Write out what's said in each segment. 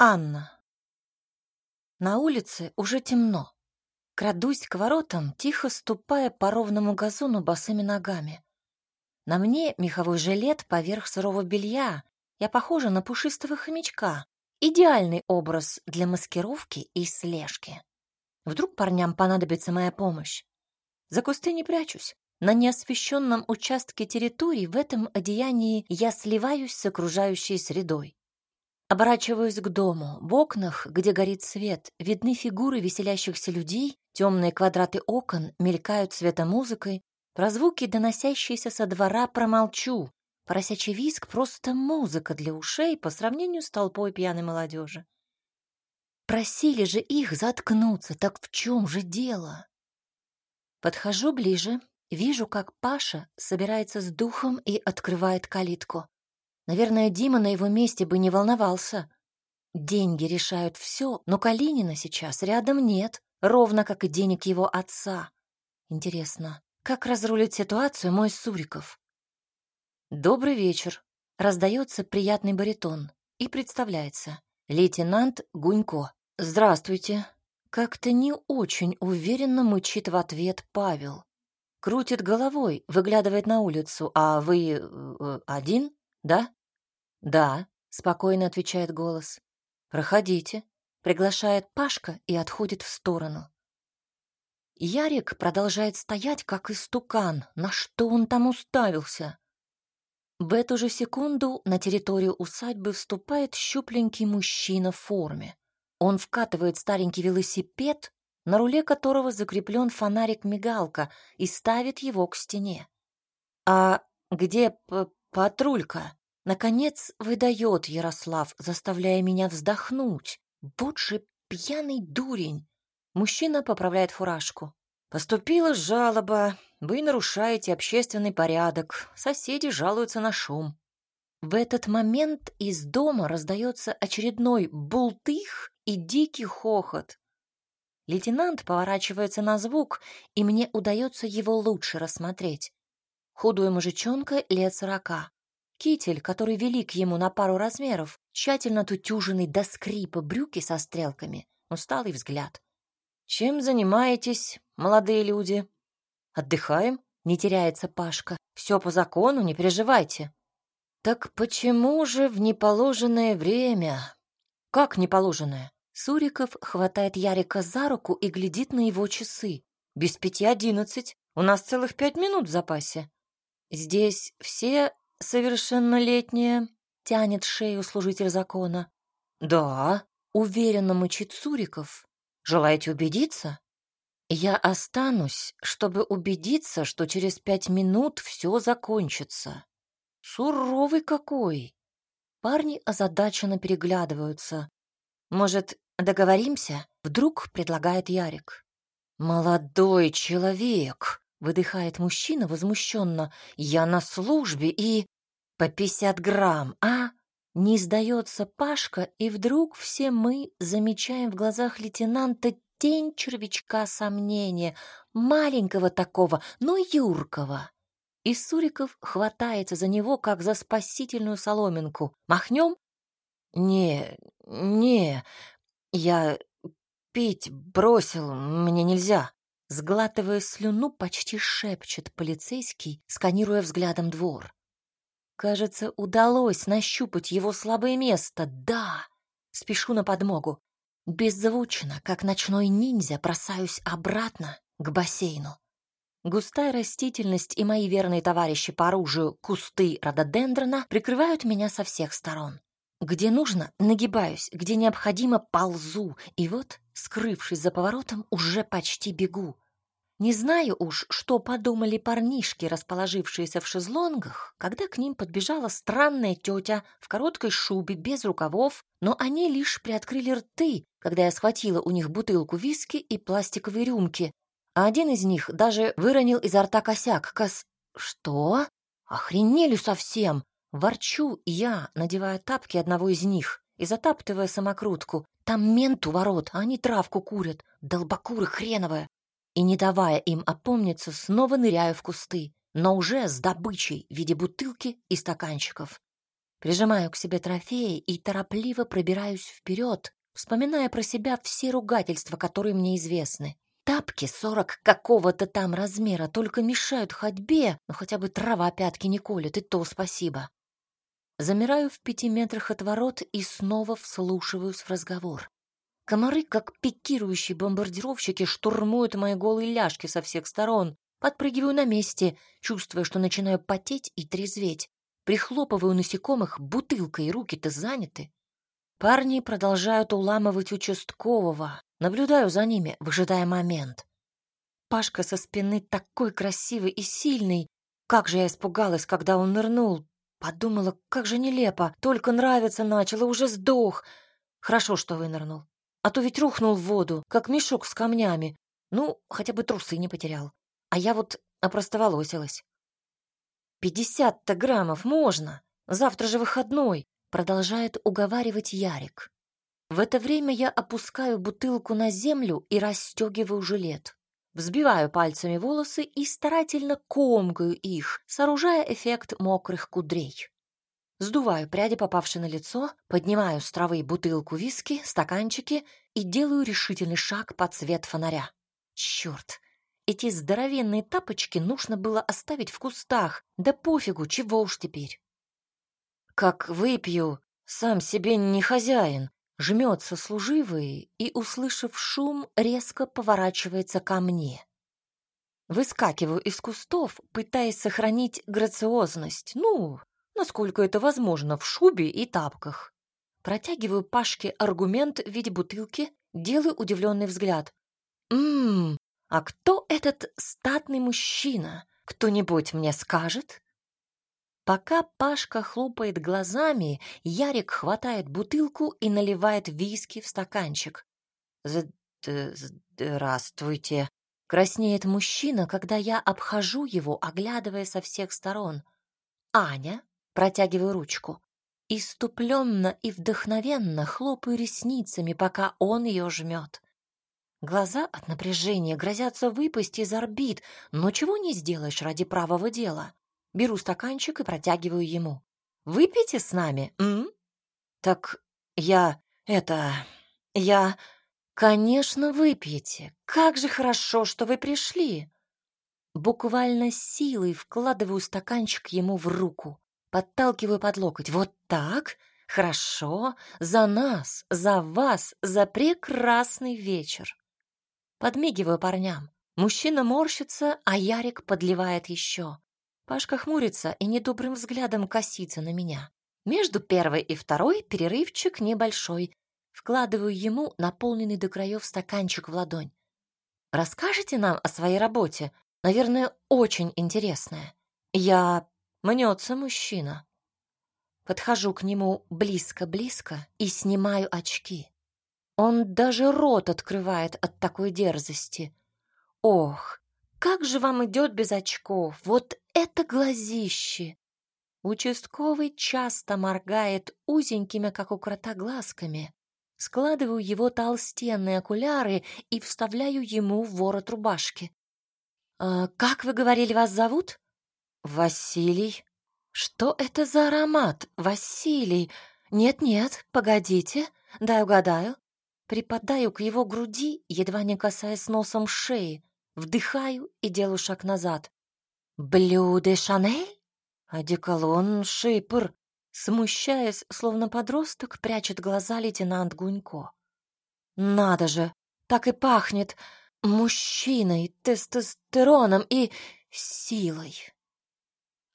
Анна. На улице уже темно. Крадусь к воротам, тихо ступая по ровному газону босыми ногами. На мне меховой жилет поверх сырого белья. Я похожа на пушистого хомячка. Идеальный образ для маскировки и слежки. Вдруг парням понадобится моя помощь. За кусты не прячусь. На неосвещенном участке территории в этом одеянии я сливаюсь с окружающей средой. Оборачиваюсь к дому. В окнах, где горит свет, видны фигуры веселящихся людей, темные квадраты окон мелькают светомузыкой. Про звуки, доносящиеся со двора, промолчу. Поросячий виск — просто музыка для ушей по сравнению с толпой пьяной молодежи. Просили же их заткнуться, так в чем же дело? Подхожу ближе, вижу, как Паша собирается с духом и открывает калитку. Наверное, Дима на его месте бы не волновался. Деньги решают все, но Калинина сейчас рядом нет, ровно как и денег его отца. Интересно, как разрулит ситуацию мой Суриков? «Добрый вечер», — раздается приятный баритон и представляется. Лейтенант Гунько. «Здравствуйте». Как-то не очень уверенно мычит в ответ Павел. Крутит головой, выглядывает на улицу. «А вы э, один, да?» «Да», — спокойно отвечает голос. «Проходите», — приглашает Пашка и отходит в сторону. Ярик продолжает стоять, как истукан. На что он там уставился? В эту же секунду на территорию усадьбы вступает щупленький мужчина в форме. Он вкатывает старенький велосипед, на руле которого закреплен фонарик-мигалка, и ставит его к стене. «А где патрулька?» Наконец выдает Ярослав, заставляя меня вздохнуть. Вот пьяный дурень. Мужчина поправляет фуражку. Поступила жалоба. Вы нарушаете общественный порядок. Соседи жалуются на шум. В этот момент из дома раздается очередной бултых и дикий хохот. Лейтенант поворачивается на звук, и мне удается его лучше рассмотреть. Худой мужичонка лет сорока. Китель, который велик ему на пару размеров, тщательно тутюженный до скрипа брюки со стрелками, усталый взгляд. «Чем занимаетесь, молодые люди?» «Отдыхаем?» — не теряется Пашка. «Все по закону, не переживайте». «Так почему же в неположенное время?» «Как неположенное?» Суриков хватает Ярика за руку и глядит на его часы. «Без пяти одиннадцать. У нас целых пять минут в запасе. Здесь все совершеннолетняя?» — тянет шею служитель закона. «Да», — уверенно мычит Суриков. «Желаете убедиться?» «Я останусь, чтобы убедиться, что через пять минут все закончится». «Суровый какой!» Парни озадаченно переглядываются. «Может, договоримся?» — вдруг предлагает Ярик. «Молодой человек!» Выдыхает мужчина возмущенно. «Я на службе и...» «По пятьдесят грамм, а?» Не сдается Пашка, и вдруг все мы замечаем в глазах лейтенанта тень червячка сомнения, маленького такого, но юркого. И Суриков хватается за него, как за спасительную соломинку. «Махнем?» «Не, не, я пить бросил, мне нельзя». Сглатывая слюну, почти шепчет полицейский, сканируя взглядом двор. Кажется, удалось нащупать его слабое место. Да! Спешу на подмогу. Беззвучно, как ночной ниндзя, бросаюсь обратно к бассейну. Густая растительность и мои верные товарищи по оружию кусты рододендрона прикрывают меня со всех сторон. Где нужно, нагибаюсь, где необходимо, ползу. И вот, скрывшись за поворотом, уже почти бегу. Не знаю уж, что подумали парнишки, расположившиеся в шезлонгах, когда к ним подбежала странная тетя в короткой шубе, без рукавов, но они лишь приоткрыли рты, когда я схватила у них бутылку виски и пластиковые рюмки, а один из них даже выронил изо рта косяк. Кос... Что? Охренели совсем! Ворчу я, надевая тапки одного из них и затаптывая самокрутку. Там мент у ворот, а они травку курят. Долбокуры хреновая. И не давая им опомниться, снова ныряю в кусты, но уже с добычей в виде бутылки и стаканчиков. Прижимаю к себе трофеи и торопливо пробираюсь вперед, вспоминая про себя все ругательства, которые мне известны. Тапки сорок какого-то там размера только мешают ходьбе, но хотя бы трава пятки не колет, и то спасибо. Замираю в пяти метрах от ворот и снова вслушиваюсь в разговор. Комары, как пикирующие бомбардировщики, штурмуют мои голые ляжки со всех сторон. Подпрыгиваю на месте, чувствуя, что начинаю потеть и трезветь. Прихлопываю насекомых бутылкой, руки-то заняты. Парни продолжают уламывать участкового. Наблюдаю за ними, выжидая момент. Пашка со спины такой красивый и сильный. Как же я испугалась, когда он нырнул. Подумала, как же нелепо. Только нравится начало, уже сдох. Хорошо, что вынырнул. А то ведь рухнул в воду, как мешок с камнями. Ну, хотя бы трусы не потерял. А я вот опростоволосилась. «Пятьдесят-то граммов можно! Завтра же выходной!» Продолжает уговаривать Ярик. В это время я опускаю бутылку на землю и расстегиваю жилет. Взбиваю пальцами волосы и старательно комкаю их, сооружая эффект мокрых кудрей. Сдуваю пряди, попавшие на лицо, поднимаю с травы бутылку виски, стаканчики и делаю решительный шаг под свет фонаря. Черт! Эти здоровенные тапочки нужно было оставить в кустах. Да пофигу, чего уж теперь. Как выпью, сам себе не хозяин. Жмется служивый и, услышав шум, резко поворачивается ко мне. Выскакиваю из кустов, пытаясь сохранить грациозность. Ну, насколько это возможно, в шубе и тапках. Протягиваю Пашке аргумент в виде бутылки, делаю удивленный взгляд. «Ммм, а кто этот статный мужчина? Кто-нибудь мне скажет?» Пока Пашка хлопает глазами, Ярик хватает бутылку и наливает виски в стаканчик. «Здравствуйте!» Краснеет мужчина, когда я обхожу его, оглядывая со всех сторон. «Аня?» Протягиваю ручку. Иступленно и вдохновенно хлопаю ресницами, пока он ее жмет. Глаза от напряжения грозятся выпасть из орбит, но чего не сделаешь ради правого дела. Беру стаканчик и протягиваю ему. «Выпейте с нами, м?» «Так я... это... я...» «Конечно, выпьете. Как же хорошо, что вы пришли!» Буквально силой вкладываю стаканчик ему в руку. Подталкиваю под локоть. Вот так? Хорошо. За нас, за вас, за прекрасный вечер. Подмигиваю парням. Мужчина морщится, а Ярик подливает еще. Пашка хмурится и недобрым взглядом косится на меня. Между первой и второй перерывчик небольшой. Вкладываю ему наполненный до краев стаканчик в ладонь. «Расскажите нам о своей работе? Наверное, очень интересная. Я Мнется мужчина. Подхожу к нему близко-близко и снимаю очки. Он даже рот открывает от такой дерзости. Ох, как же вам идет без очков, вот это глазище! Участковый часто моргает узенькими, как у крота, глазками. Складываю его толстенные окуляры и вставляю ему в ворот рубашки. «А, «Как вы говорили, вас зовут?» «Василий? Что это за аромат, Василий? Нет-нет, погодите, дай угадаю». Припадаю к его груди, едва не касаясь носом шеи, вдыхаю и делаю шаг назад. «Блю де Шанель?» «Одеколон Шипр», смущаясь, словно подросток, прячет глаза лейтенант Гунько. «Надо же, так и пахнет мужчиной, тестостероном и силой».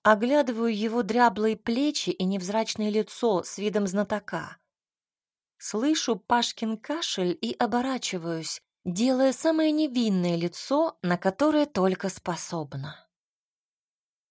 Оглядываю его дряблые плечи и невзрачное лицо с видом знатока. Слышу Пашкин кашель и оборачиваюсь, делая самое невинное лицо, на которое только способна.